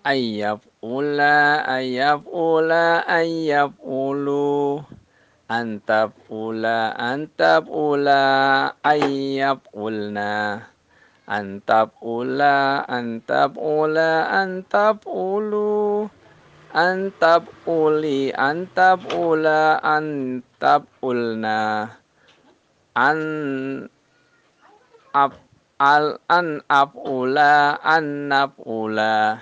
Ayyab ula, ayyab ula, ayyab ulu. Antab ula, antab ula, ayyab ulna. Antab ula, antab ula, antab ulu. Antab uli, antab ula, antab ulna. An ap al an ap ula an naf'ula